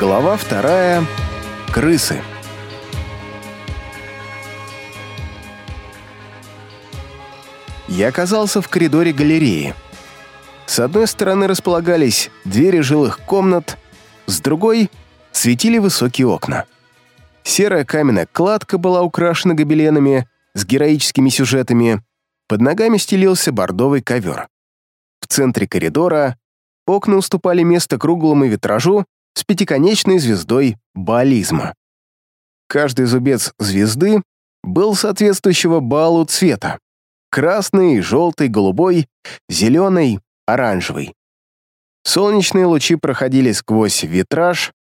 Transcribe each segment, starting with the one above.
Глава вторая. Крысы. Я оказался в коридоре галереи. С одной стороны располагались двери жилых комнат, с другой светили высокие окна. Серая каменная кладка была украшена гобеленами с героическими сюжетами, под ногами стелился бордовый ковер. В центре коридора окна уступали место круглому витражу с пятиконечной звездой баализма. Каждый зубец звезды был соответствующего балу цвета. Красный, желтый, голубой, зеленый, оранжевый. Солнечные лучи проходили сквозь витраж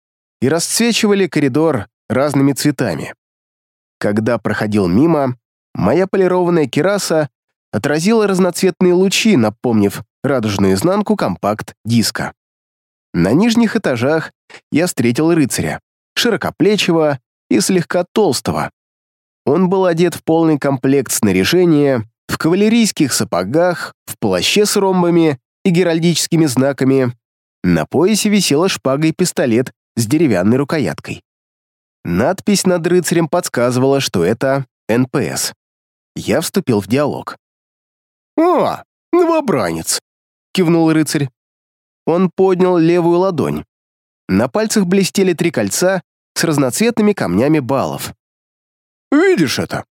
и расцвечивали коридор разными цветами. Когда проходил мимо, моя полированная кераса отразила разноцветные лучи, напомнив радужную изнанку компакт-диска. На нижних этажах я встретил рыцаря, широкоплечего и слегка толстого. Он был одет в полный комплект снаряжения, в кавалерийских сапогах, в плаще с ромбами и геральдическими знаками. На поясе висела шпага и пистолет с деревянной рукояткой. Надпись над рыцарем подсказывала, что это НПС. Я вступил в диалог. «О, новобранец!» — кивнул рыцарь. Он поднял левую ладонь. На пальцах блестели три кольца с разноцветными камнями баллов. «Видишь это?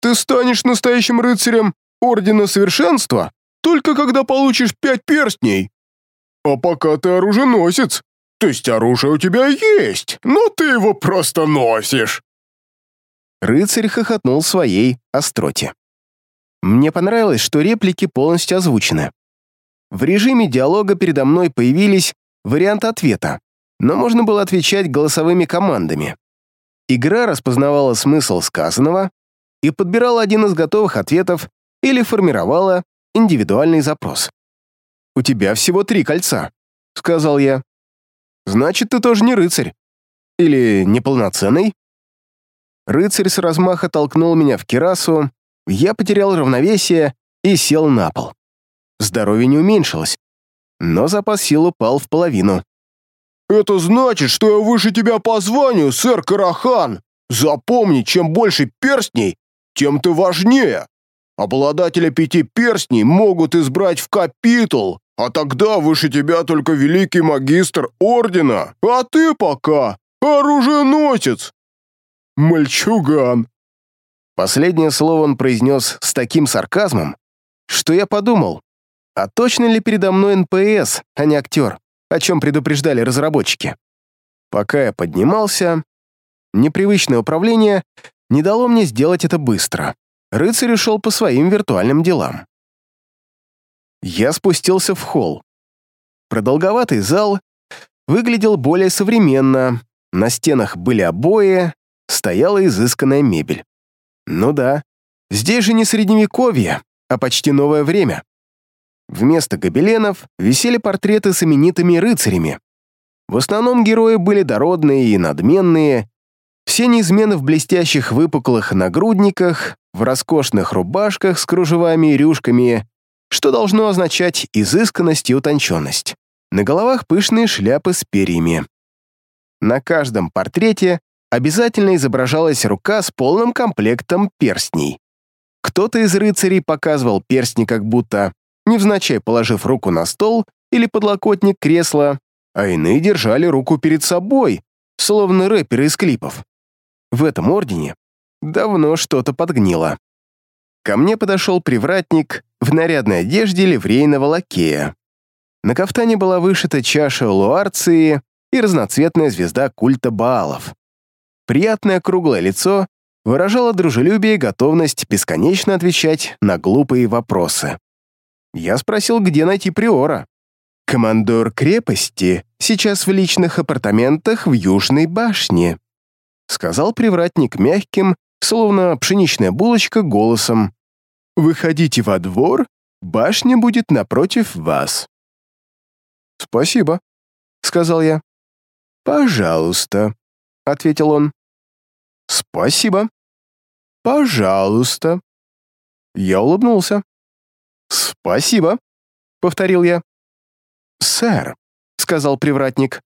Ты станешь настоящим рыцарем Ордена Совершенства только когда получишь пять перстней. А пока ты оруженосец, то есть оружие у тебя есть, но ты его просто носишь». Рыцарь хохотнул своей остроте. Мне понравилось, что реплики полностью озвучены. В режиме диалога передо мной появились варианты ответа, но можно было отвечать голосовыми командами. Игра распознавала смысл сказанного и подбирала один из готовых ответов или формировала индивидуальный запрос. «У тебя всего три кольца», — сказал я. «Значит, ты тоже не рыцарь. Или неполноценный?» Рыцарь с размаха толкнул меня в кирасу, я потерял равновесие и сел на пол. Здоровье не уменьшилось, но запас сил упал в половину. «Это значит, что я выше тебя по званию, сэр Карахан! Запомни, чем больше перстней, тем ты важнее! Обладателя пяти перстней могут избрать в капитул, а тогда выше тебя только великий магистр ордена, а ты пока оруженосец!» «Мальчуган!» Последнее слово он произнес с таким сарказмом, что я подумал, а точно ли передо мной НПС, а не актер, о чем предупреждали разработчики? Пока я поднимался, непривычное управление не дало мне сделать это быстро. Рыцарь ушел по своим виртуальным делам. Я спустился в холл. Продолговатый зал выглядел более современно, на стенах были обои, стояла изысканная мебель. Ну да, здесь же не средневековье, а почти новое время. Вместо гобеленов висели портреты с именитыми рыцарями. В основном герои были дородные и надменные, все неизменны в блестящих выпуклых нагрудниках, в роскошных рубашках с кружевами и рюшками, что должно означать изысканность и утонченность. На головах пышные шляпы с перьями. На каждом портрете обязательно изображалась рука с полным комплектом перстней. Кто-то из рыцарей показывал перстни как будто невзначай положив руку на стол или подлокотник кресла, а иные держали руку перед собой, словно рэперы из клипов. В этом ордене давно что-то подгнило. Ко мне подошел привратник в нарядной одежде ливрейного лакея. На кафтане была вышита чаша луарции и разноцветная звезда культа Баалов. Приятное круглое лицо выражало дружелюбие и готовность бесконечно отвечать на глупые вопросы. Я спросил, где найти Приора. «Командор крепости сейчас в личных апартаментах в Южной башне», сказал привратник мягким, словно пшеничная булочка, голосом. «Выходите во двор, башня будет напротив вас». «Спасибо», — сказал я. «Пожалуйста», — ответил он. «Спасибо». «Пожалуйста». Я улыбнулся. «Спасибо», — повторил я. «Сэр», — сказал привратник.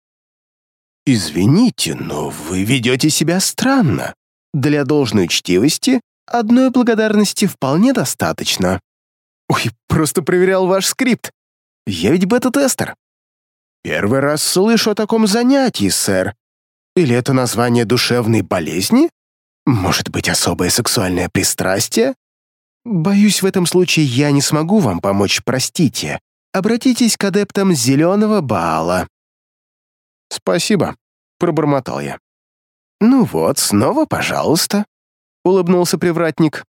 «Извините, но вы ведете себя странно. Для должной учтивости одной благодарности вполне достаточно». «Ой, просто проверял ваш скрипт. Я ведь бета-тестер». «Первый раз слышу о таком занятии, сэр. Или это название душевной болезни? Может быть, особое сексуальное пристрастие? Боюсь, в этом случае я не смогу вам помочь, простите. Обратитесь к адептам зеленого бала». «Спасибо», — пробормотал я. «Ну вот, снова пожалуйста», — улыбнулся привратник.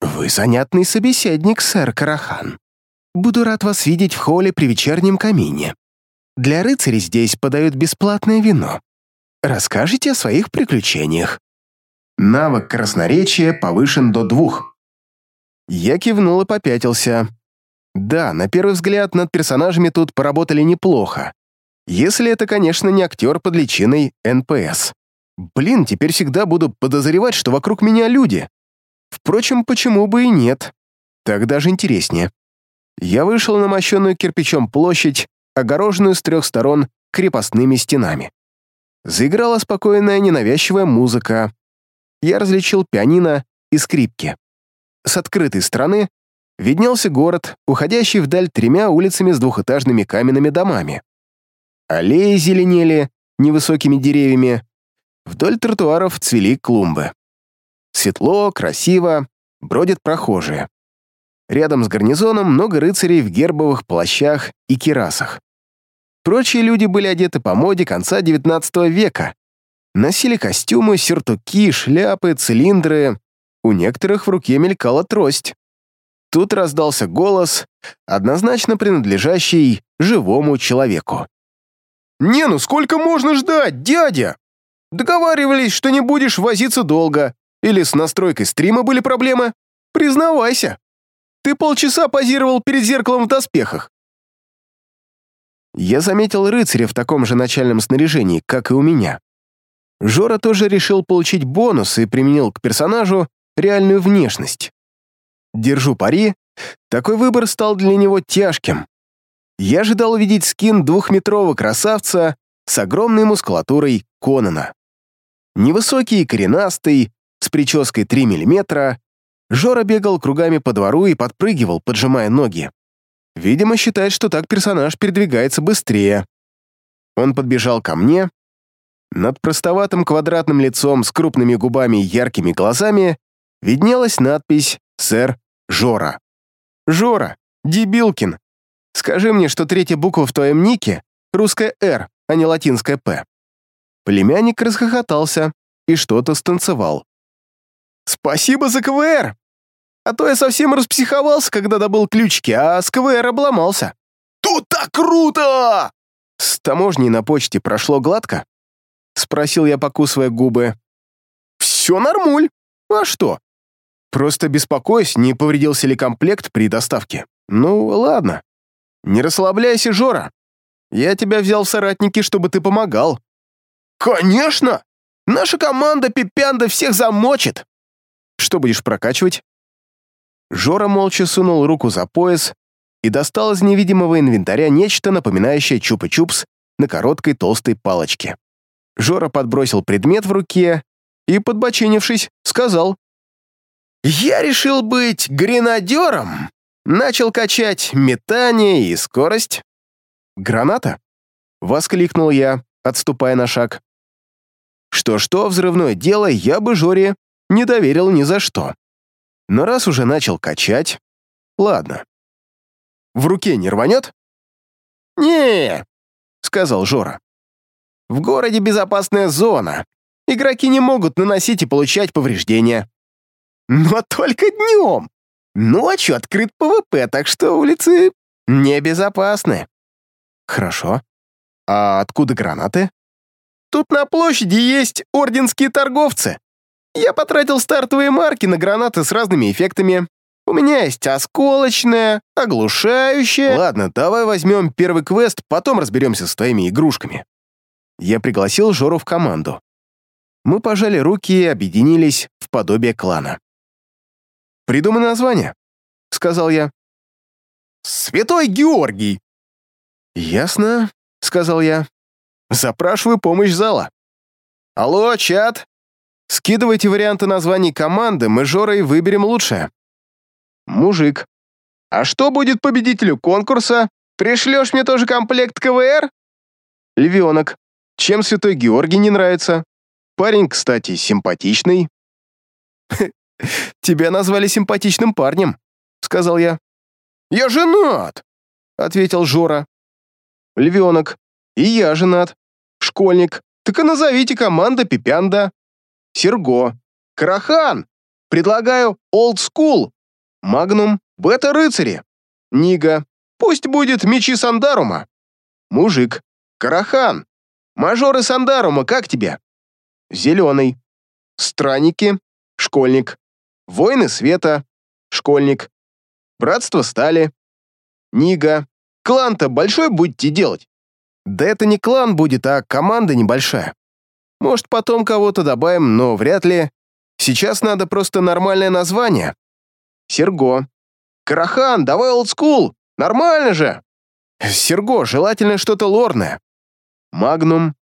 «Вы занятный собеседник, сэр Карахан. Буду рад вас видеть в холле при вечернем камине. Для рыцарей здесь подают бесплатное вино. Расскажите о своих приключениях». Навык красноречия повышен до двух. Я кивнул и попятился. Да, на первый взгляд над персонажами тут поработали неплохо. Если это, конечно, не актер под личиной НПС. Блин, теперь всегда буду подозревать, что вокруг меня люди. Впрочем, почему бы и нет? Так даже интереснее. Я вышел на мощенную кирпичом площадь, огороженную с трех сторон крепостными стенами. Заиграла спокойная ненавязчивая музыка. Я различил пианино и скрипки. С открытой стороны виднелся город, уходящий вдаль тремя улицами с двухэтажными каменными домами. Аллеи зеленели невысокими деревьями, вдоль тротуаров цвели клумбы. Светло, красиво, бродят прохожие. Рядом с гарнизоном много рыцарей в гербовых плащах и кирасах. Прочие люди были одеты по моде конца XIX века. Носили костюмы, сюртуки, шляпы, цилиндры. У некоторых в руке мелькала трость. Тут раздался голос, однозначно принадлежащий живому человеку. «Не, ну сколько можно ждать, дядя? Договаривались, что не будешь возиться долго. Или с настройкой стрима были проблемы? Признавайся. Ты полчаса позировал перед зеркалом в доспехах». Я заметил рыцаря в таком же начальном снаряжении, как и у меня. Жора тоже решил получить бонус и применил к персонажу реальную внешность. Держу пари, такой выбор стал для него тяжким. Я ожидал увидеть скин двухметрового красавца с огромной мускулатурой Конана. Невысокий и коренастый, с прической 3 мм, Жора бегал кругами по двору и подпрыгивал, поджимая ноги. Видимо, считает, что так персонаж передвигается быстрее. Он подбежал ко мне. Над простоватым квадратным лицом с крупными губами и яркими глазами виднелась надпись «Сэр Жора». «Жора, дебилкин, Скажи мне, что третья буква в твоем нике — русская «Р», а не латинская «П». Племянник расхохотался и что-то станцевал. «Спасибо за КВР! А то я совсем распсиховался, когда добыл ключики, а с КВР обломался. Тут так круто!» «С таможней на почте прошло гладко?» — спросил я, покусывая губы. «Все нормуль. А что?» «Просто беспокоюсь, не повредился ли комплект при доставке. Ну, ладно. Не расслабляйся, Жора. Я тебя взял в соратники, чтобы ты помогал. Конечно! Наша команда Пипянда всех замочит. Что будешь прокачивать? Жора молча сунул руку за пояс и достал из невидимого инвентаря нечто, напоминающее чупа-чупс на короткой толстой палочке. Жора подбросил предмет в руке и, подбочинившись, сказал. «Я решил быть гренадером Начал качать метание и скорость. «Граната?» — воскликнул я, отступая на шаг. Что-что, взрывное дело я бы Жоре не доверил ни за что. Но раз уже начал качать, ладно. В руке не рванет? не сказал Жора. «В городе безопасная зона. Игроки не могут наносить и получать повреждения. Но только днем!» Ночью открыт ПВП, так что улицы небезопасны. Хорошо. А откуда гранаты? Тут на площади есть орденские торговцы. Я потратил стартовые марки на гранаты с разными эффектами. У меня есть осколочная, оглушающая... Ладно, давай возьмем первый квест, потом разберемся с твоими игрушками. Я пригласил Жору в команду. Мы пожали руки и объединились в подобие клана. «Придумай название», — сказал я. «Святой Георгий». «Ясно», — сказал я. Запрашиваю помощь зала. Алло, чат. Скидывайте варианты названий команды, мы с Жорой выберем лучшее. Мужик. А что будет победителю конкурса? Пришлешь мне тоже комплект КВР? Львенок. Чем Святой Георгий не нравится? Парень, кстати, симпатичный. «Тебя назвали симпатичным парнем», — сказал я. «Я женат», — ответил Жора. «Львенок. И я женат. Школьник. Так и назовите команда Пипянда. Серго. Карахан. Предлагаю Old School. Магнум. Бета-рыцари. Нига. Пусть будет мечи Сандарума. Мужик. Карахан. Мажоры Сандарума, как тебе? Зеленый. Странники. Школьник. Воины Света. Школьник. Братство Стали. Нига. Клан-то большой будете делать? Да это не клан будет, а команда небольшая. Может, потом кого-то добавим, но вряд ли. Сейчас надо просто нормальное название. Серго. Карахан, давай олдскул. Нормально же. Серго, желательно что-то лорное. Магнум.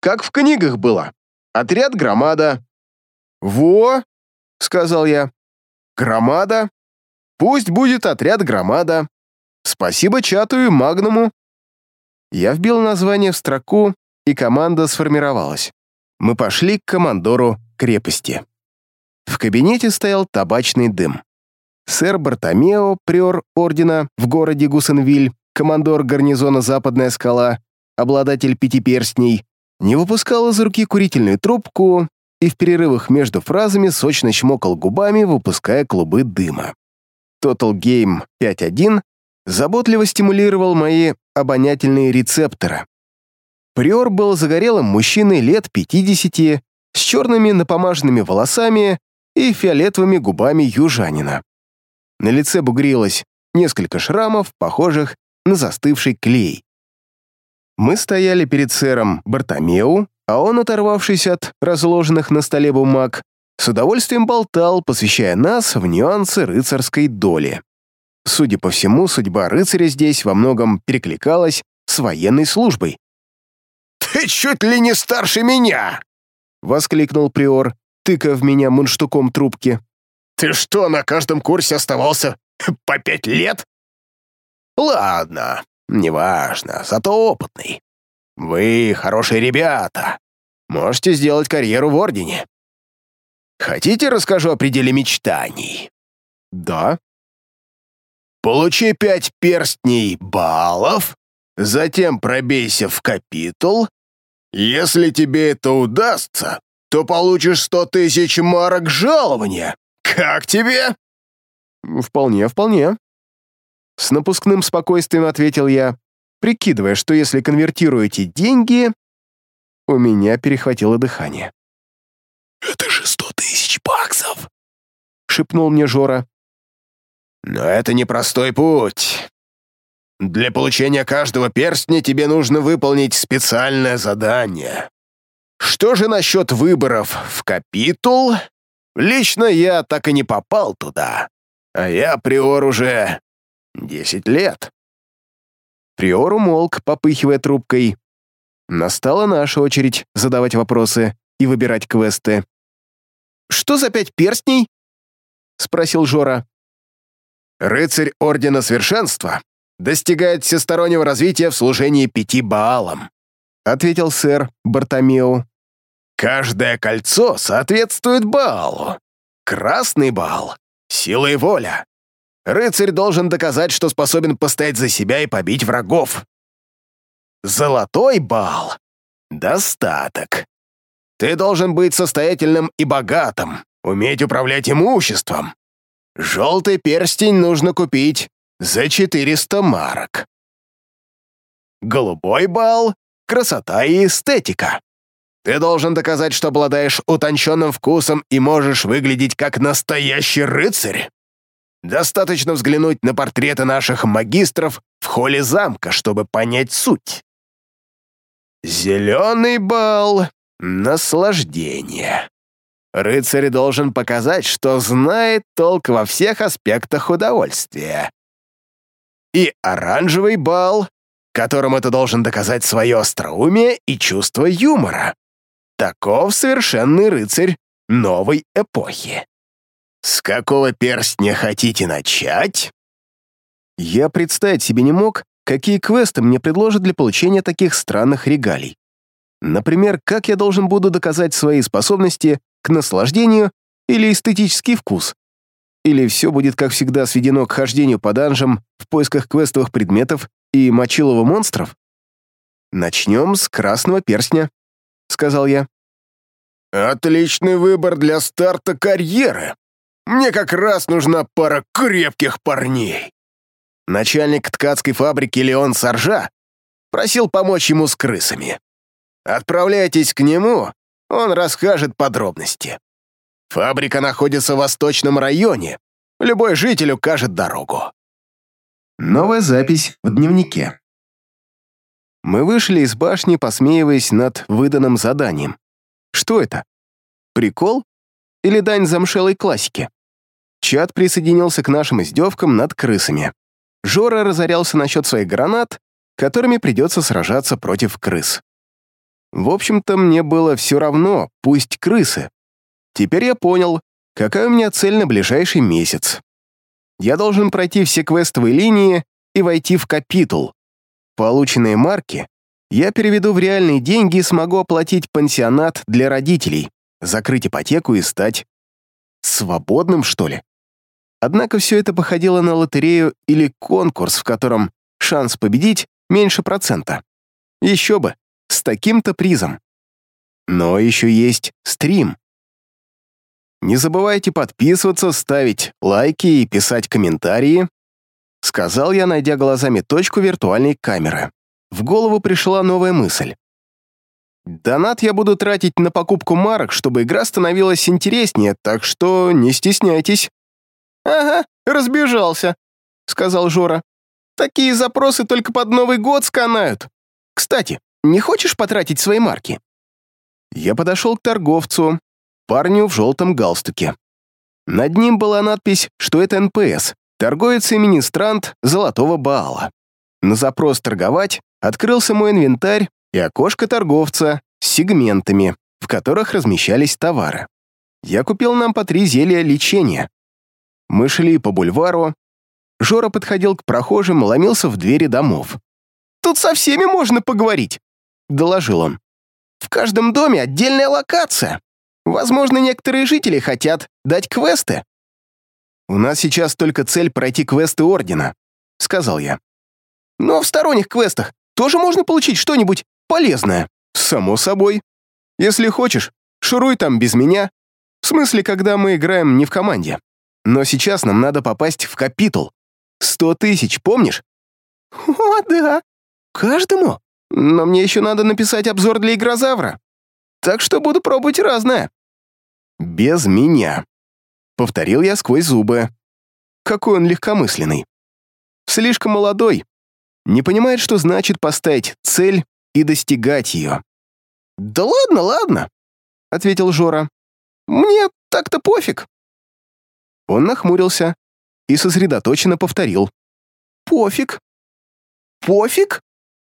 Как в книгах было. Отряд Громада. Во, сказал я. Громада? Пусть будет отряд Громада. Спасибо чату и Магнуму. Я вбил название в строку, и команда сформировалась. Мы пошли к командору крепости. В кабинете стоял табачный дым. Сэр Бартомео, приор ордена в городе Гусенвиль, командор гарнизона «Западная скала», обладатель пяти перстней, не выпускал из руки курительную трубку и в перерывах между фразами сочно чмокал губами, выпуская клубы дыма. Total Game 5.1 заботливо стимулировал мои обонятельные рецепторы. Приор был загорелым мужчиной лет 50 с черными напомаженными волосами и фиолетовыми губами южанина. На лице бугрилось несколько шрамов, похожих на застывший клей. Мы стояли перед сэром Бартомеу, а он, оторвавшись от разложенных на столе бумаг, с удовольствием болтал, посвящая нас в нюансы рыцарской доли. Судя по всему, судьба рыцаря здесь во многом перекликалась с военной службой. «Ты чуть ли не старше меня!» — воскликнул приор, тыкая в меня мундштуком трубки. «Ты что, на каждом курсе оставался по пять лет?» «Ладно, Неважно, зато опытный. Вы хорошие ребята. Можете сделать карьеру в Ордене. Хотите, расскажу о пределе мечтаний? Да. Получи пять перстней баллов, затем пробейся в капитул. Если тебе это удастся, то получишь сто тысяч марок жалования. Как тебе? Вполне, вполне. С напускным спокойствием ответил я, прикидывая, что если конвертирую эти деньги, у меня перехватило дыхание. «Это же сто тысяч баксов!» — шепнул мне Жора. «Но это непростой путь. Для получения каждого перстня тебе нужно выполнить специальное задание. Что же насчет выборов в капитул? Лично я так и не попал туда, а я, приор, уже Десять лет. Приор умолк, попыхивая трубкой. Настала наша очередь задавать вопросы и выбирать квесты. «Что за пять перстней?» — спросил Жора. «Рыцарь Ордена Совершенства достигает всестороннего развития в служении пяти Баалам», — ответил сэр Бартомеу. «Каждое кольцо соответствует Баалу. Красный Баал — сила и воля. Рыцарь должен доказать, что способен постоять за себя и побить врагов. Золотой бал — достаток. Ты должен быть состоятельным и богатым, уметь управлять имуществом. Желтый перстень нужно купить за 400 марок. Голубой бал — красота и эстетика. Ты должен доказать, что обладаешь утонченным вкусом и можешь выглядеть как настоящий рыцарь. Достаточно взглянуть на портреты наших магистров в холле замка, чтобы понять суть. Зеленый бал — наслаждение. Рыцарь должен показать, что знает толк во всех аспектах удовольствия. И оранжевый бал которому ты должен доказать свое остроумие и чувство юмора. Таков совершенный рыцарь новой эпохи. С какого перстня хотите начать? Я представить себе не мог, какие квесты мне предложат для получения таких странных регалий. Например, как я должен буду доказать свои способности к наслаждению или эстетический вкус. Или все будет, как всегда, сведено к хождению по данжам в поисках квестовых предметов и мочилова монстров? «Начнем с красного перстня», — сказал я. «Отличный выбор для старта карьеры. Мне как раз нужна пара крепких парней». Начальник ткацкой фабрики Леон Саржа просил помочь ему с крысами. Отправляйтесь к нему, он расскажет подробности. Фабрика находится в восточном районе. Любой житель укажет дорогу. Новая запись в дневнике. Мы вышли из башни, посмеиваясь над выданным заданием. Что это? Прикол? Или дань замшелой классике? Чат присоединился к нашим издевкам над крысами. Жора разорялся насчет своих гранат, которыми придется сражаться против крыс. В общем-то, мне было все равно, пусть крысы. Теперь я понял, какая у меня цель на ближайший месяц. Я должен пройти все квестовые линии и войти в капитул. Полученные марки я переведу в реальные деньги и смогу оплатить пансионат для родителей, закрыть ипотеку и стать свободным, что ли. Однако все это походило на лотерею или конкурс, в котором шанс победить меньше процента. Еще бы, с таким-то призом. Но еще есть стрим. Не забывайте подписываться, ставить лайки и писать комментарии. Сказал я, найдя глазами точку виртуальной камеры. В голову пришла новая мысль. Донат я буду тратить на покупку марок, чтобы игра становилась интереснее, так что не стесняйтесь. «Ага, разбежался», — сказал Жора. «Такие запросы только под Новый год сканают. Кстати, не хочешь потратить свои марки?» Я подошел к торговцу, парню в желтом галстуке. Над ним была надпись, что это НПС, торговец и министрант Золотого Баала. На запрос «торговать» открылся мой инвентарь и окошко торговца с сегментами, в которых размещались товары. Я купил нам по три зелья лечения. Мы шли по бульвару. Жора подходил к прохожим, ломился в двери домов. «Тут со всеми можно поговорить», — доложил он. «В каждом доме отдельная локация. Возможно, некоторые жители хотят дать квесты». «У нас сейчас только цель пройти квесты Ордена», — сказал я. «Но в сторонних квестах тоже можно получить что-нибудь полезное». «Само собой. Если хочешь, шуруй там без меня. В смысле, когда мы играем не в команде. Но сейчас нам надо попасть в капитул. Сто тысяч, помнишь?» «О, да. Каждому. Но мне еще надо написать обзор для игрозавра. Так что буду пробовать разное». «Без меня», — повторил я сквозь зубы. Какой он легкомысленный. Слишком молодой. Не понимает, что значит поставить цель и достигать ее. «Да ладно, ладно», — ответил Жора. «Мне так-то пофиг». Он нахмурился и сосредоточенно повторил. «Пофиг? Пофиг?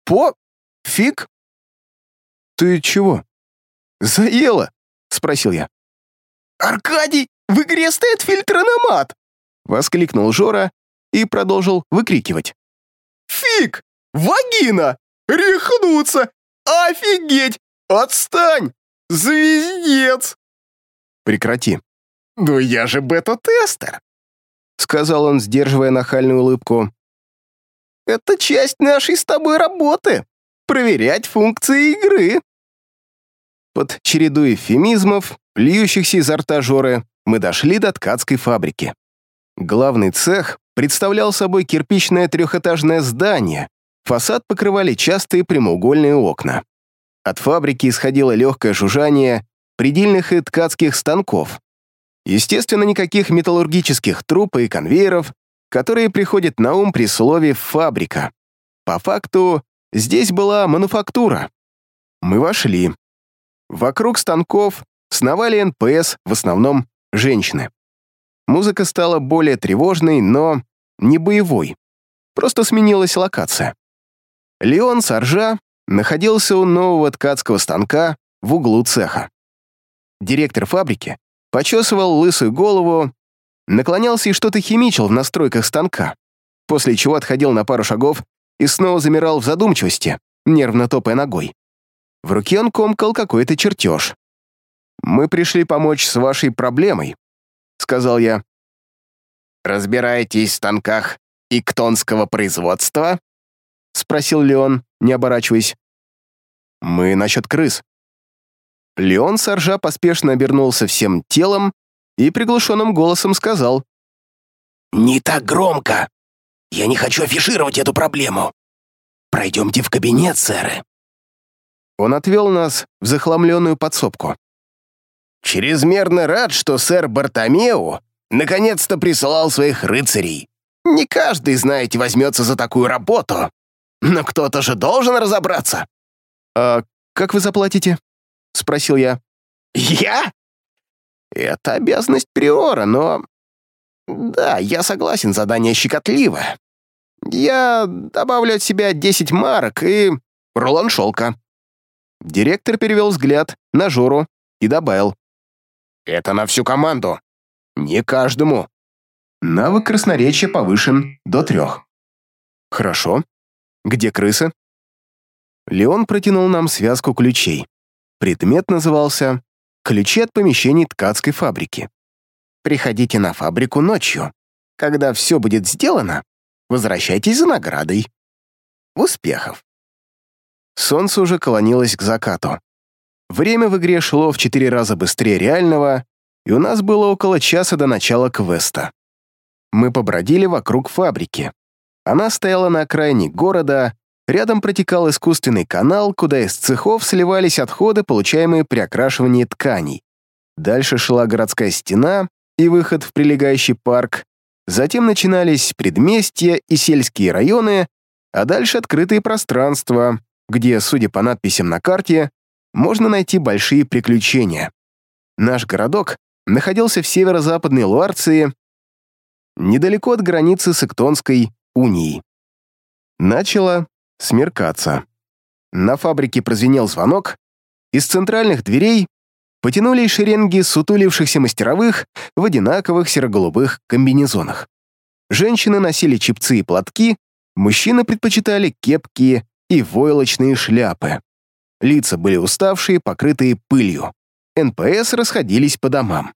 По-фиг?» «Ты чего?» «Заело?» — спросил я. «Аркадий, в игре стоит фильтр-аномат!» — воскликнул Жора и продолжил выкрикивать. «Фиг! Вагина! Рехнуться! Офигеть! Отстань! Звездец!» «Прекрати!» «Ну я же бета-тестер!» — сказал он, сдерживая нахальную улыбку. «Это часть нашей с тобой работы — проверять функции игры». Под череду эвфемизмов, льющихся изо рта Жоры, мы дошли до ткацкой фабрики. Главный цех представлял собой кирпичное трехэтажное здание, фасад покрывали частые прямоугольные окна. От фабрики исходило легкое жужжание прядильных и ткацких станков. Естественно, никаких металлургических труб и конвейеров, которые приходят на ум при слове «фабрика». По факту, здесь была мануфактура. Мы вошли. Вокруг станков сновали НПС, в основном женщины. Музыка стала более тревожной, но не боевой. Просто сменилась локация. Леон Саржа находился у нового ткацкого станка в углу цеха. Директор фабрики почесывал лысую голову, наклонялся и что-то химичил в настройках станка, после чего отходил на пару шагов и снова замирал в задумчивости, нервно топая ногой. В руке он комкал какой-то чертеж. «Мы пришли помочь с вашей проблемой», — сказал я. «Разбираетесь в станках иктонского производства?» — спросил Леон, не оборачиваясь. «Мы насчет крыс». Леон Саржа поспешно обернулся всем телом и приглушенным голосом сказал. «Не так громко. Я не хочу афишировать эту проблему. Пройдемте в кабинет, сэры». Он отвел нас в захламленную подсобку. «Чрезмерно рад, что сэр Бартомеу наконец-то присылал своих рыцарей. Не каждый, знаете, возьмется за такую работу. Но кто-то же должен разобраться». «А как вы заплатите?» — спросил я. «Я? Это обязанность приора, но... Да, я согласен, задание щекотливое. Я добавлю от себя 10 марок и рулон шелка». Директор перевел взгляд на Жору и добавил. «Это на всю команду. Не каждому». Навык красноречия повышен до трех. «Хорошо. Где крысы?» Леон протянул нам связку ключей. Предмет назывался «Ключи от помещений ткацкой фабрики». «Приходите на фабрику ночью. Когда все будет сделано, возвращайтесь за наградой. Успехов!» Солнце уже клонилось к закату. Время в игре шло в четыре раза быстрее реального, и у нас было около часа до начала квеста. Мы побродили вокруг фабрики. Она стояла на окраине города, рядом протекал искусственный канал, куда из цехов сливались отходы, получаемые при окрашивании тканей. Дальше шла городская стена и выход в прилегающий парк, затем начинались предместья и сельские районы, а дальше открытые пространства, где, судя по надписям на карте, можно найти большие приключения. Наш городок находился в северо-западной Луарции, недалеко от границы с Эктонской унией. Начало смеркаться. На фабрике прозвенел звонок, из центральных дверей потянулись шеренги сутулившихся мастеровых в одинаковых серо-голубых комбинезонах. Женщины носили чепцы и платки, мужчины предпочитали кепки и войлочные шляпы. Лица были уставшие, покрытые пылью. НПС расходились по домам.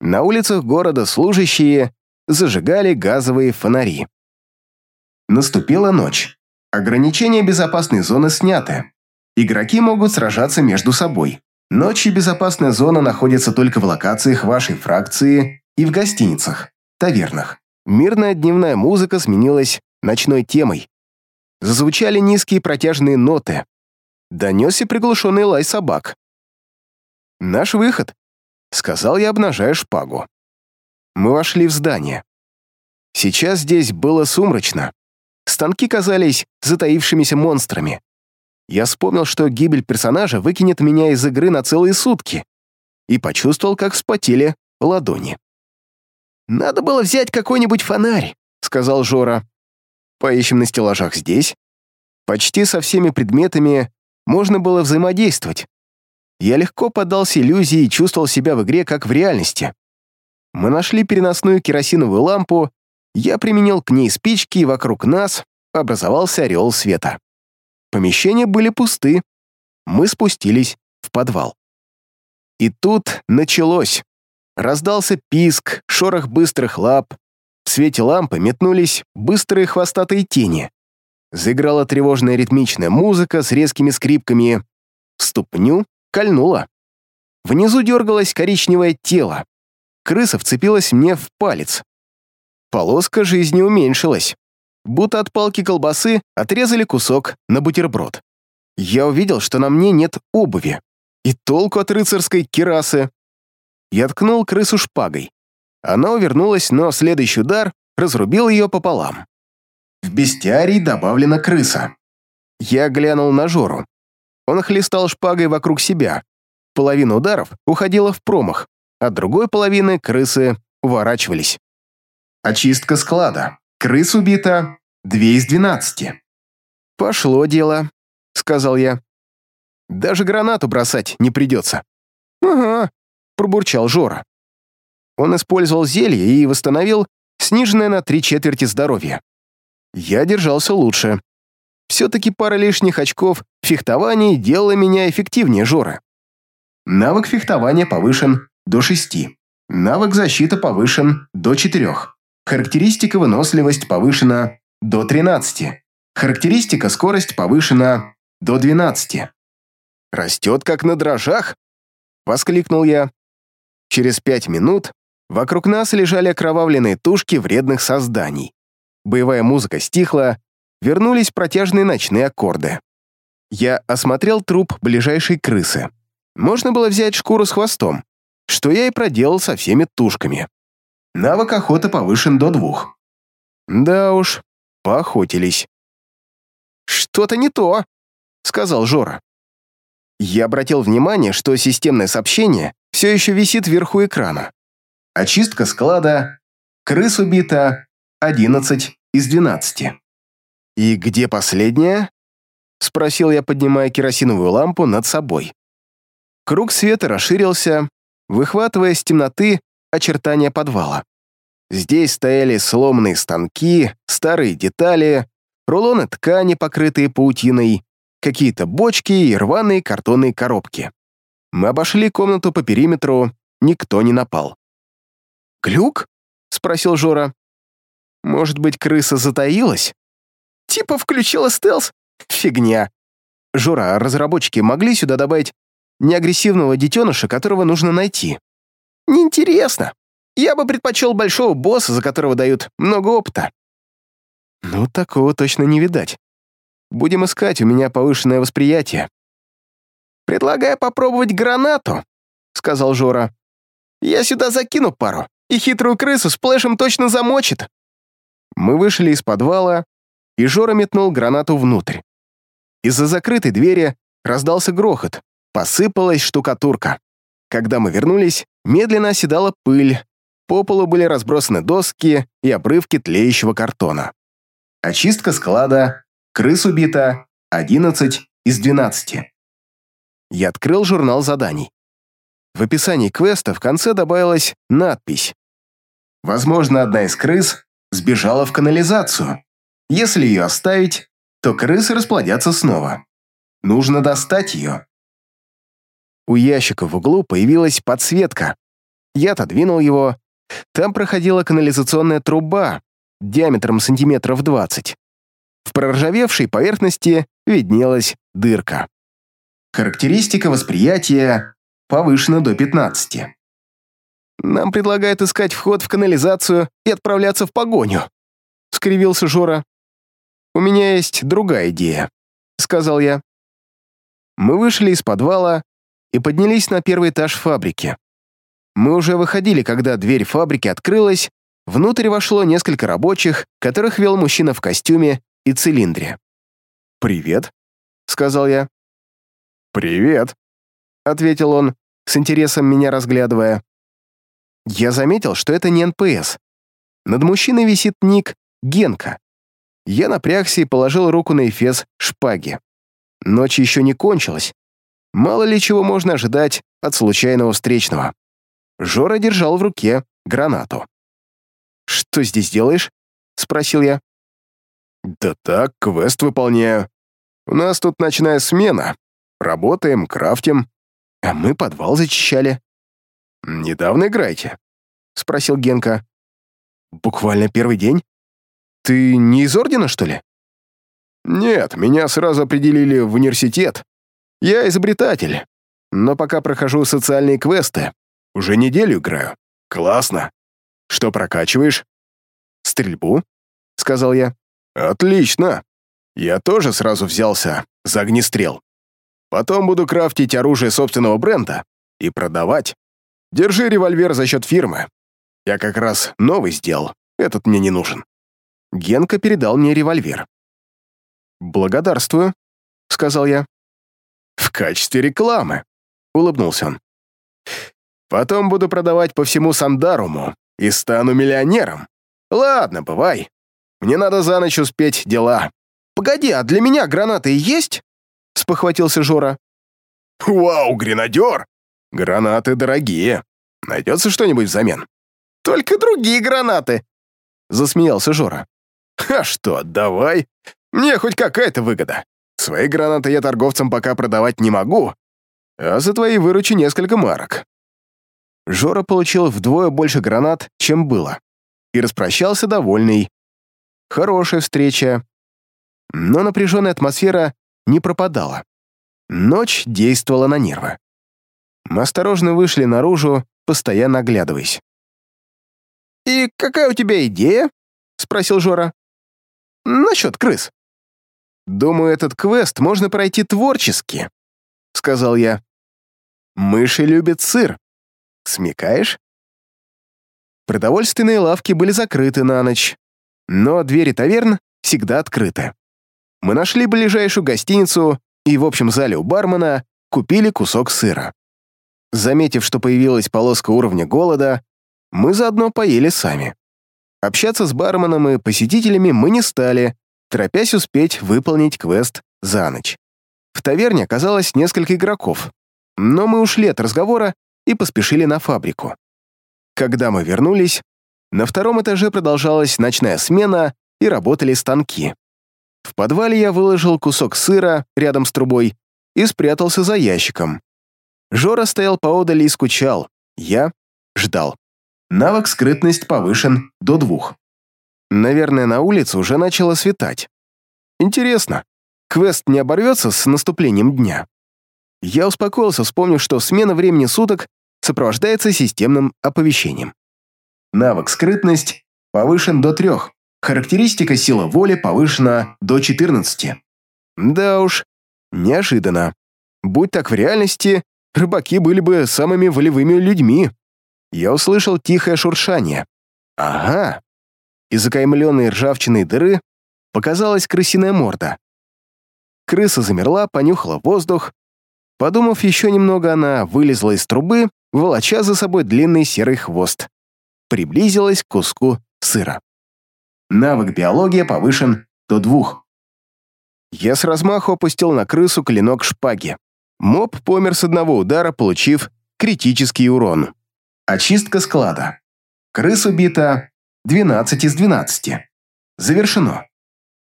На улицах города служащие зажигали газовые фонари. Наступила ночь. Ограничения безопасной зоны сняты. Игроки могут сражаться между собой. Ночью безопасная зона находится только в локациях вашей фракции и в гостиницах, тавернах. Мирная дневная музыка сменилась ночной темой. Зазвучали низкие протяжные ноты. Донесся приглушенный лай собак. «Наш выход», — сказал я, обнажая шпагу. Мы вошли в здание. Сейчас здесь было сумрачно. Станки казались затаившимися монстрами. Я вспомнил, что гибель персонажа выкинет меня из игры на целые сутки, и почувствовал, как вспотели ладони. «Надо было взять какой-нибудь фонарь», — сказал Жора. «Поищем на стеллажах здесь». Почти со всеми предметами можно было взаимодействовать. Я легко поддался иллюзии и чувствовал себя в игре, как в реальности. Мы нашли переносную керосиновую лампу, я применил к ней спички, и вокруг нас образовался ореол света. Помещения были пусты. Мы спустились в подвал. И тут началось. Раздался писк, шорох быстрых лап. В свете лампы метнулись быстрые хвостатые тени. Заиграла тревожная ритмичная музыка с резкими скрипками. Ступню кольнула. Внизу дергалось коричневое тело. Крыса вцепилась мне в палец. Полоска жизни уменьшилась. Будто от палки колбасы отрезали кусок на бутерброд. Я увидел, что на мне нет обуви. И толку от рыцарской кирасы. Я ткнул крысу шпагой. Она увернулась, но следующий удар разрубил ее пополам. В бестиарий добавлена крыса. Я глянул на Жору. Он хлестал шпагой вокруг себя. Половина ударов уходила в промах, от другой половины крысы уворачивались. Очистка склада. Крыс убито 2 из 12. «Пошло дело», — сказал я. «Даже гранату бросать не придется». «Ага», — пробурчал Жора. Он использовал зелье и восстановил сниженное на три четверти здоровье. Я держался лучше. Все-таки пара лишних очков фехтования делала меня эффективнее Жора. Навык фехтования повышен до 6. Навык защиты повышен до 4. Характеристика выносливость повышена до 13. Характеристика скорость повышена до 12. «Растет как на дрожжах!» — воскликнул я. Через пять минут вокруг нас лежали окровавленные тушки вредных созданий. Боевая музыка стихла, вернулись протяжные ночные аккорды. Я осмотрел труп ближайшей крысы. Можно было взять шкуру с хвостом, что я и проделал со всеми тушками. Навык охоты повышен до двух. Да уж, поохотились. «Что-то не то», — сказал Жора. Я обратил внимание, что системное сообщение все еще висит вверху экрана. Очистка склада, крыс убита, 11 из 12. «И где последняя?» — спросил я, поднимая керосиновую лампу над собой. Круг света расширился, выхватывая из темноты очертания подвала. Здесь стояли сломанные станки, старые детали, рулоны ткани, покрытые паутиной, какие-то бочки и рваные картонные коробки. Мы обошли комнату по периметру, никто не напал. «Глюк?» — спросил Жора. «Может быть, крыса затаилась?» «Типа включила стелс?» «Фигня». «Жора, разработчики могли сюда добавить неагрессивного детеныша, которого нужно найти?» «Неинтересно. Я бы предпочел большого босса, за которого дают много опыта». «Ну, такого точно не видать. Будем искать, у меня повышенное восприятие». «Предлагаю попробовать гранату», — сказал Жора. «Я сюда закину пару, и хитрую крысу с плэшем точно замочит». Мы вышли из подвала, и Жора метнул гранату внутрь. Из-за закрытой двери раздался грохот, посыпалась штукатурка. Когда мы вернулись, медленно оседала пыль, по полу были разбросаны доски и обрывки тлеющего картона. Очистка склада, крыс убита, 11 из 12. Я открыл журнал заданий. В описании квеста в конце добавилась надпись. Возможно, одна из крыс сбежала в канализацию. Если ее оставить, то крысы расплодятся снова. Нужно достать ее. У ящика в углу появилась подсветка. Я отодвинул его. Там проходила канализационная труба диаметром сантиметров 20. В проржавевшей поверхности виднелась дырка. Характеристика восприятия повышена до 15. «Нам предлагают искать вход в канализацию и отправляться в погоню», — скривился Жора. «У меня есть другая идея», — сказал я. Мы вышли из подвала и поднялись на первый этаж фабрики. Мы уже выходили, когда дверь фабрики открылась, внутрь вошло несколько рабочих, которых вел мужчина в костюме и цилиндре. «Привет», — сказал я. «Привет», — ответил он, с интересом меня разглядывая. Я заметил, что это не НПС. Над мужчиной висит ник Генка. Я напрягся и положил руку на эфес шпаги. Ночь еще не кончилась. Мало ли чего можно ожидать от случайного встречного. Жора держал в руке гранату. «Что здесь делаешь?» — спросил я. «Да так, квест выполняю. У нас тут ночная смена. Работаем, крафтим. А мы подвал зачищали». «Недавно играете?» — спросил Генка. «Буквально первый день? Ты не из Ордена, что ли?» «Нет, меня сразу определили в университет. Я изобретатель, но пока прохожу социальные квесты. Уже неделю играю. Классно. Что прокачиваешь?» «Стрельбу», — сказал я. «Отлично. Я тоже сразу взялся за огнестрел. Потом буду крафтить оружие собственного бренда и продавать. Держи револьвер за счет фирмы. Я как раз новый сделал, этот мне не нужен». Генка передал мне револьвер. «Благодарствую», — сказал я. «В качестве рекламы», — улыбнулся он. «Потом буду продавать по всему Сандаруму и стану миллионером. Ладно, бывай. Мне надо за ночь успеть дела. погоди, а для меня гранаты есть?» — спохватился Жора. «Вау, гренадер! Гранаты дорогие. Найдется что-нибудь взамен?» «Только другие гранаты!» — засмеялся Жора. «А что, давай. Мне хоть какая-то выгода. Свои гранаты я торговцам пока продавать не могу, а за твои выручи несколько марок». Жора получил вдвое больше гранат, чем было, и распрощался довольный. Хорошая встреча. Но напряженная атмосфера не пропадала. Ночь действовала на нервы. Мы осторожно вышли наружу, постоянно оглядываясь. «И какая у тебя идея?» — спросил Жора. «Насчет крыс». «Думаю, этот квест можно пройти творчески», — сказал я. «Мыши любят сыр. Смекаешь?» Продовольственные лавки были закрыты на ночь, но двери таверн всегда открыты. Мы нашли ближайшую гостиницу и в общем зале у бармена купили кусок сыра. Заметив, что появилась полоска уровня голода, мы заодно поели сами. Общаться с барменом и посетителями мы не стали, торопясь успеть выполнить квест за ночь. В таверне оказалось несколько игроков, но мы ушли от разговора и поспешили на фабрику. Когда мы вернулись, на втором этаже продолжалась ночная смена и работали станки. В подвале я выложил кусок сыра рядом с трубой и спрятался за ящиком. Жора стоял поодаль и скучал. Я ждал. Навык скрытность повышен до двух. Наверное, на улице уже начало светать. Интересно, квест не оборвется с наступлением дня? Я успокоился, вспомнив, что смена времени суток сопровождается системным оповещением. Навык скрытность повышен до трех. Характеристика сила воли повышена до 14. Да уж, неожиданно. Будь так в реальности, рыбаки были бы самыми волевыми людьми. Я услышал тихое шуршание. Ага. Из окаймленной ржавчиной дыры показалась крысиная морда. Крыса замерла, понюхала воздух. Подумав еще немного, она вылезла из трубы, волоча за собой длинный серый хвост. Приблизилась к куску сыра. Навык биология повышен до двух. Я с размаху опустил на крысу клинок шпаги. Моб помер с одного удара, получив критический урон. Очистка склада. Крыс убита 12 из 12. Завершено.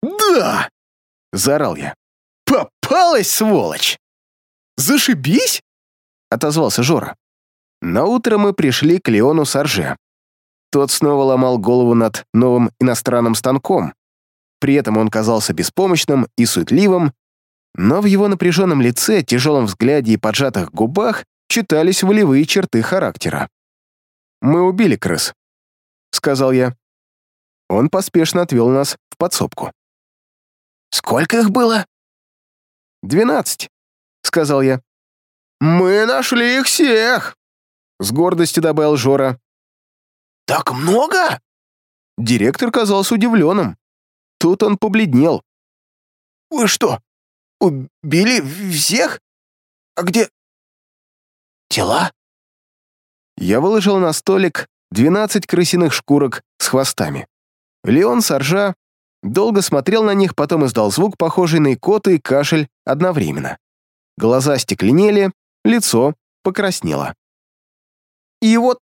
«Да!» — заорал я. «Попалась, сволочь!» «Зашибись!» — отозвался Жора. На утро мы пришли к Леону Сарже. Тот снова ломал голову над новым иностранным станком. При этом он казался беспомощным и суетливым, но в его напряженном лице, тяжелом взгляде и поджатых губах читались волевые черты характера. «Мы убили крыс», — сказал я. Он поспешно отвел нас в подсобку. «Сколько их было?» «Двенадцать», — сказал я. «Мы нашли их всех!» — с гордостью добавил Жора. «Так много?» Директор казался удивленным. Тут он побледнел. «Вы что, убили всех? А где тела?» Я выложил на столик 12 крысиных шкурок с хвостами. Леон Саржа долго смотрел на них, потом издал звук, похожий на икоты и кашель одновременно. Глаза стекленели, лицо покраснело. «Его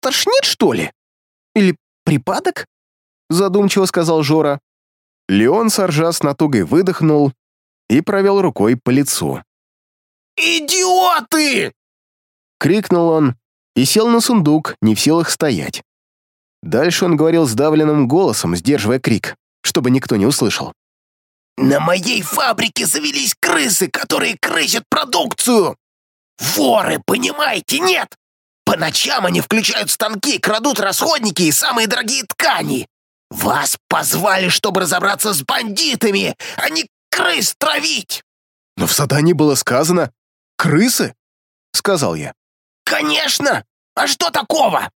тошнит, что ли?» Или припадок?» Задумчиво сказал Жора. Леон Саржа с натугой выдохнул и провел рукой по лицу. «Идиоты!» Крикнул он и сел на сундук, не в силах стоять. Дальше он говорил сдавленным голосом, сдерживая крик, чтобы никто не услышал. «На моей фабрике завелись крысы, которые крысят продукцию! Воры, понимаете, нет? По ночам они включают станки, крадут расходники и самые дорогие ткани. Вас позвали, чтобы разобраться с бандитами, а не крыс травить!» «Но в задании было сказано «крысы», — сказал я. «Конечно! А что такого?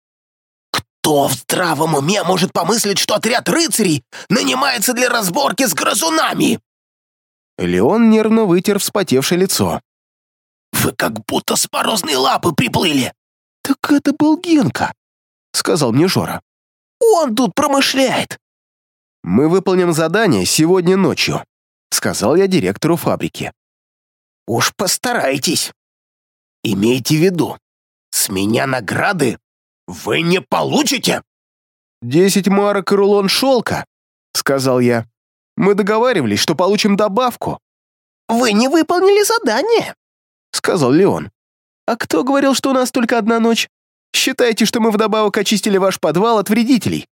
Кто в здравом уме может помыслить, что отряд рыцарей нанимается для разборки с грызунами?» Леон нервно вытер вспотевшее лицо. «Вы как будто с морозной лапы приплыли. «Так это был Генка», — сказал мне Жора. «Он тут промышляет». «Мы выполним задание сегодня ночью», сказал я директору фабрики. «Уж постарайтесь. Имейте в виду, с меня награды вы не получите!» «Десять марок и рулон шелка», — сказал я. «Мы договаривались, что получим добавку». «Вы не выполнили задание», — сказал Леон. «А кто говорил, что у нас только одна ночь? Считайте, что мы вдобавок очистили ваш подвал от вредителей.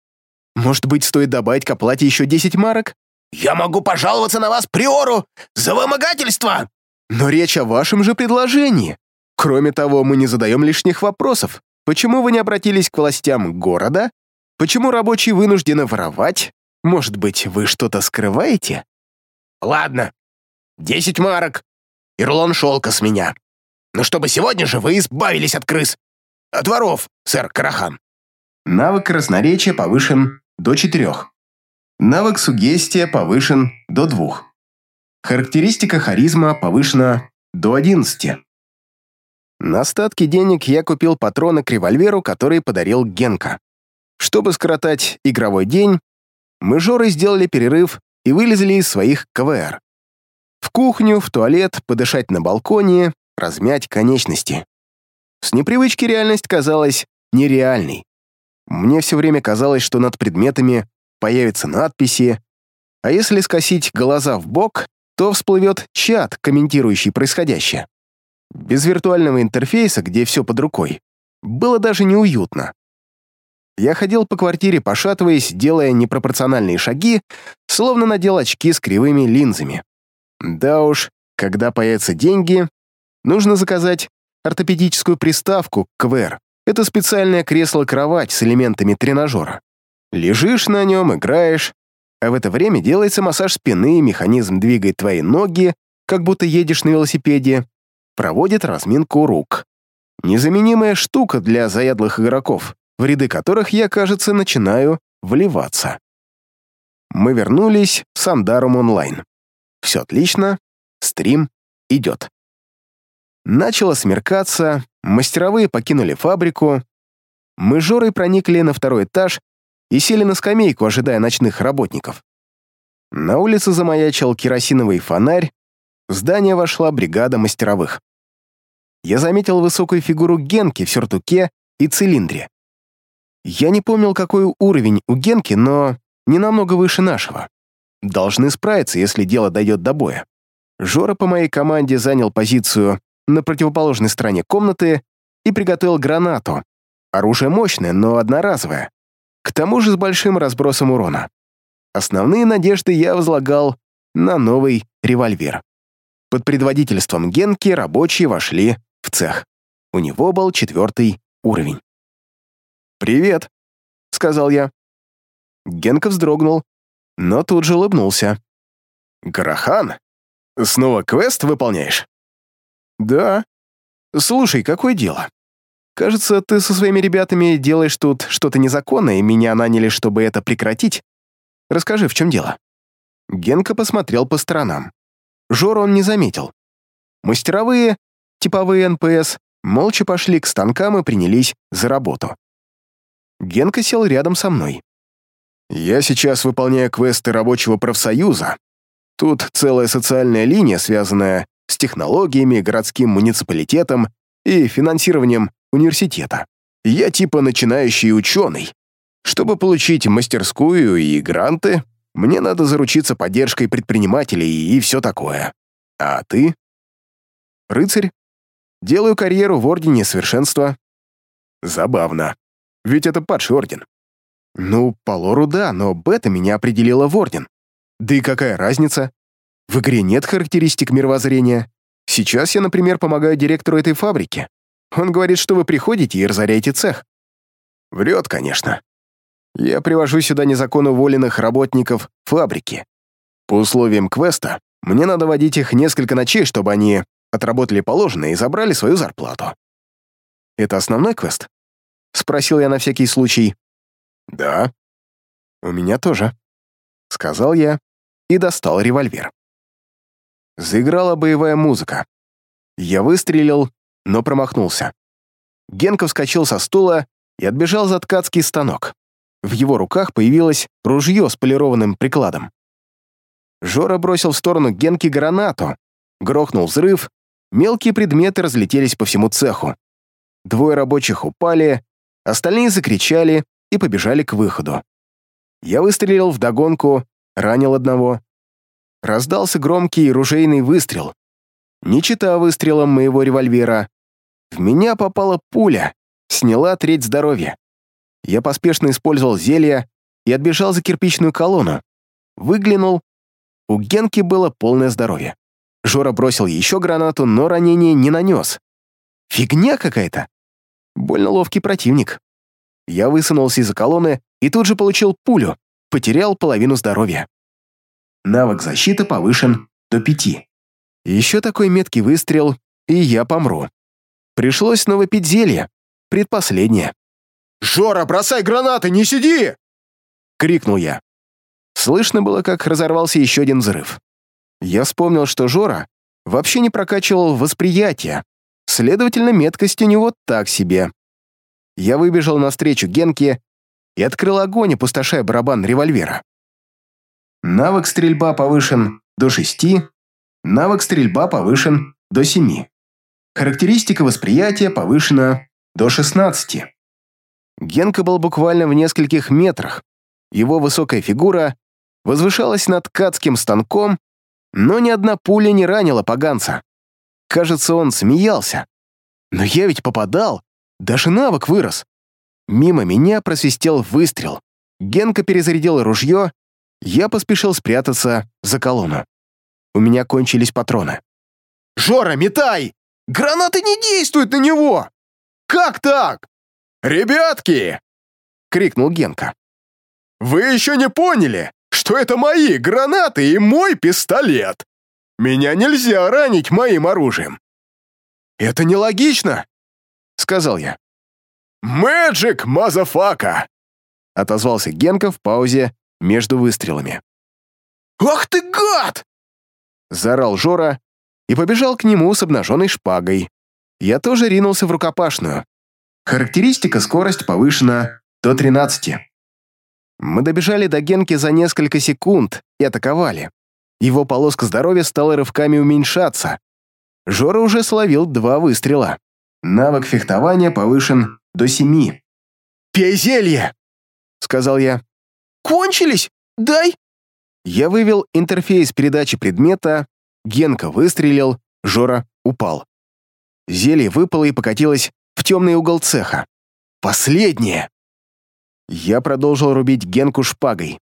Может быть, стоит добавить к оплате еще десять марок?» «Я могу пожаловаться на вас приору за вымогательство!» «Но речь о вашем же предложении. Кроме того, мы не задаем лишних вопросов. Почему вы не обратились к властям города Почему рабочие вынуждены воровать? Может быть, вы что-то скрываете? Ладно, десять марок и рулон шелка с меня. Но чтобы сегодня же вы избавились от крыс. От воров, сэр Карахан. Навык разноречия повышен до четырех. Навык сугестия повышен до двух. Характеристика харизма повышена до одиннадцати. На остатки денег я купил патроны к револьверу, который подарил Генка. Чтобы скоротать игровой день, мы Жорой сделали перерыв и вылезли из своих КВР. В кухню, в туалет, подышать на балконе, размять конечности. С непривычки реальность казалась нереальной. Мне все время казалось, что над предметами появятся надписи, а если скосить глаза в бок, то всплывет чат, комментирующий происходящее. Без виртуального интерфейса, где все под рукой, было даже неуютно. Я ходил по квартире, пошатываясь, делая непропорциональные шаги, словно надел очки с кривыми линзами. Да уж, когда появятся деньги, нужно заказать ортопедическую приставку КВР. Это специальное кресло-кровать с элементами тренажера. Лежишь на нем, играешь, а в это время делается массаж спины, механизм двигает твои ноги, как будто едешь на велосипеде, проводит разминку рук. Незаменимая штука для заядлых игроков в ряды которых я, кажется, начинаю вливаться. Мы вернулись в Сандарум онлайн. Все отлично, стрим идет. Начало смеркаться, мастеровые покинули фабрику. Мы с Жорой проникли на второй этаж и сели на скамейку, ожидая ночных работников. На улице замаячил керосиновый фонарь, в здание вошла бригада мастеровых. Я заметил высокую фигуру Генки в сюртуке и цилиндре. Я не помнил, какой уровень у Генки, но не намного выше нашего. Должны справиться, если дело дойдет до боя. Жора по моей команде занял позицию на противоположной стороне комнаты и приготовил гранату. Оружие мощное, но одноразовое. К тому же с большим разбросом урона. Основные надежды я возлагал на новый револьвер. Под предводительством Генки рабочие вошли цех. У него был четвертый уровень. «Привет», — сказал я. Генка вздрогнул, но тут же улыбнулся. «Грахан, снова квест выполняешь?» «Да. Слушай, какое дело? Кажется, ты со своими ребятами делаешь тут что-то незаконное, и меня наняли, чтобы это прекратить. Расскажи, в чем дело?» Генка посмотрел по сторонам. Жору он не заметил. Мастеровые, типовые НПС, молча пошли к станкам и принялись за работу. Генка сел рядом со мной. «Я сейчас выполняю квесты рабочего профсоюза. Тут целая социальная линия, связанная с технологиями, городским муниципалитетом и финансированием университета. Я типа начинающий ученый. Чтобы получить мастерскую и гранты, мне надо заручиться поддержкой предпринимателей и все такое. А ты? Рыцарь. Делаю карьеру в Ордене Совершенства. Забавно. Ведь это падший орден. Ну, по лору да, но бета меня определила в орден. Да и какая разница? В игре нет характеристик мировоззрения. Сейчас я, например, помогаю директору этой фабрики. Он говорит, что вы приходите и разоряете цех. Врет, конечно. Я привожу сюда незаконно уволенных работников фабрики. По условиям квеста мне надо водить их несколько ночей, чтобы они отработали положенное и забрали свою зарплату. Это основной квест? Спросил я на всякий случай. «Да». «У меня тоже», — сказал я и достал револьвер. Заиграла боевая музыка. Я выстрелил, но промахнулся. Генка вскочил со стула и отбежал за ткацкий станок. В его руках появилось ружье с полированным прикладом. Жора бросил в сторону Генки гранату. Грохнул взрыв, мелкие предметы разлетелись по всему цеху. Двое рабочих упали, остальные закричали и побежали к выходу. Я выстрелил в догонку, ранил одного. Раздался громкий ружейный выстрел. Не чита выстрелом моего револьвера. В меня попала пуля, сняла треть здоровья. Я поспешно использовал зелье и отбежал за кирпичную колонну. Выглянул. У Генки было полное здоровье. Жора бросил еще гранату, но ранение не нанес. Фигня какая-то. Больно ловкий противник. Я высунулся из-за колонны и тут же получил пулю, потерял половину здоровья. Навык защиты повышен до пяти. Еще такой меткий выстрел, и я помру. Пришлось снова пить зелье, предпоследнее. «Жора, бросай гранаты, не сиди!» — крикнул я. Слышно было, как разорвался еще один взрыв. Я вспомнил, что Жора вообще не прокачивал восприятие, следовательно, меткость у него так себе. Я выбежал навстречу Генке и открыл огонь, опустошая барабан револьвера. Навык стрельба повышен до 6, навык стрельба повышен до 7. Характеристика восприятия повышена до 16. Генка был буквально в нескольких метрах. Его высокая фигура возвышалась над ткацким станком, но ни одна пуля не ранила поганца. Кажется, он смеялся. Но я ведь попадал, даже навык вырос. Мимо меня просвистел выстрел. Генка перезарядил ружье, я поспешил спрятаться за колонну. У меня кончились патроны. «Жора, метай! Гранаты не действуют на него! Как так? Ребятки!» — крикнул Генка. «Вы еще не поняли, что это мои гранаты и мой пистолет! Меня нельзя ранить моим оружием!» «Это нелогично!» — сказал я. «Magic, motherfucker!» — отозвался Генка в паузе между выстрелами. «Ах ты гад!» — заорал Жора и побежал к нему с обнаженной шпагой. Я тоже ринулся в рукопашную. Характеристика скорость повышена до 13. Мы добежали до Генки за несколько секунд и атаковали. Его полоска здоровья стала рывками уменьшаться. Жора уже словил два выстрела. Навык фехтования повышен до семи. «Пей зелье!» — сказал я. «Кончились? Дай!» Я вывел интерфейс передачи предмета, Генка выстрелил, Жора упал. Зелье выпало и покатилось в темный угол цеха. Последнее! Я продолжил рубить Генку шпагой.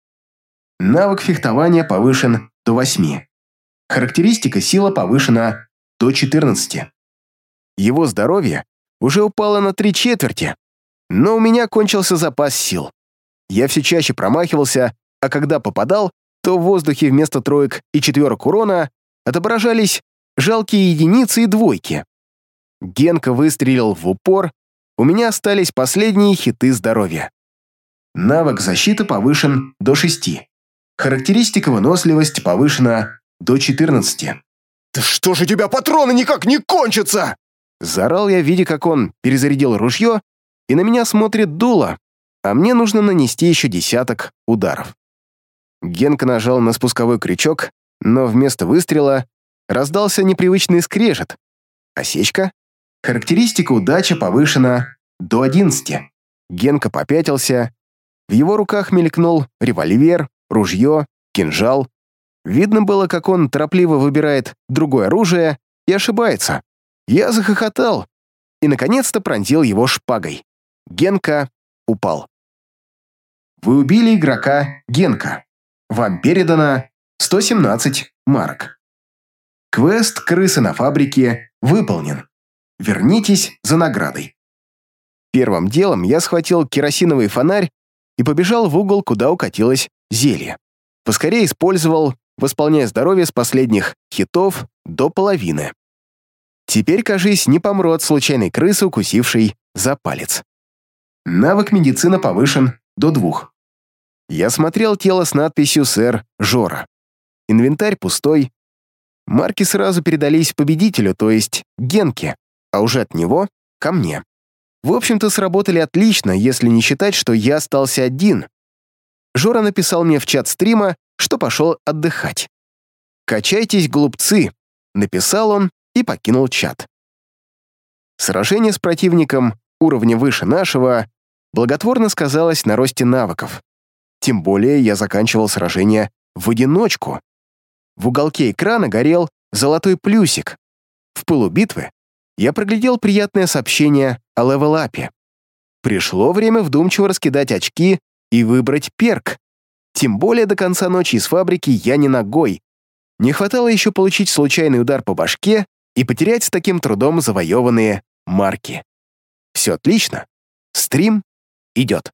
Навык фехтования повышен до 8. Характеристика сила повышена до 14. Его здоровье уже упало на три четверти, но у меня кончился запас сил. Я все чаще промахивался, а когда попадал, то в воздухе вместо троек и четверок урона отображались жалкие единицы и двойки. Генка выстрелил в упор, у меня остались последние хиты здоровья. Навык защиты повышен до 6. Характеристика выносливость повышена до 14. «Да что же у тебя патроны никак не кончатся?» Заорал я, видя, как он перезарядил ружье, и на меня смотрит дуло, а мне нужно нанести еще десяток ударов. Генка нажал на спусковой крючок, но вместо выстрела раздался непривычный скрежет. Осечка. Характеристика удача повышена до 11. Генка попятился. В его руках мелькнул револьвер, ружье, кинжал. Видно было, как он торопливо выбирает другое оружие и ошибается. Я захохотал и, наконец-то, пронзил его шпагой. Генка упал. Вы убили игрока Генка. Вам передано 117 марок. Квест «Крысы на фабрике» выполнен. Вернитесь за наградой. Первым делом я схватил керосиновый фонарь и побежал в угол, куда укатилось зелье. Поскорее использовал, восполняя здоровье с последних хитов до половины. Теперь, кажись, не помру от случайной крысы, укусившей за палец. Навык медицина повышен до двух. Я смотрел тело с надписью «Сэр Жора». Инвентарь пустой. Марки сразу передались победителю, то есть Генке, а уже от него — ко мне. В общем-то, сработали отлично, если не считать, что я остался один. Жора написал мне в чат стрима, что пошел отдыхать. «Качайтесь, глупцы», — написал он и покинул чат. Сражение с противником уровня выше нашего благотворно сказалось на росте навыков. Тем более я заканчивал сражение в одиночку. В уголке экрана горел золотой плюсик. В пылу битвы я проглядел приятное сообщение о левелапе. Пришло время вдумчиво раскидать очки и выбрать перк. Тем более до конца ночи из фабрики я не ногой. Не хватало еще получить случайный удар по башке и потерять с таким трудом завоеванные марки. Все отлично. Стрим идет.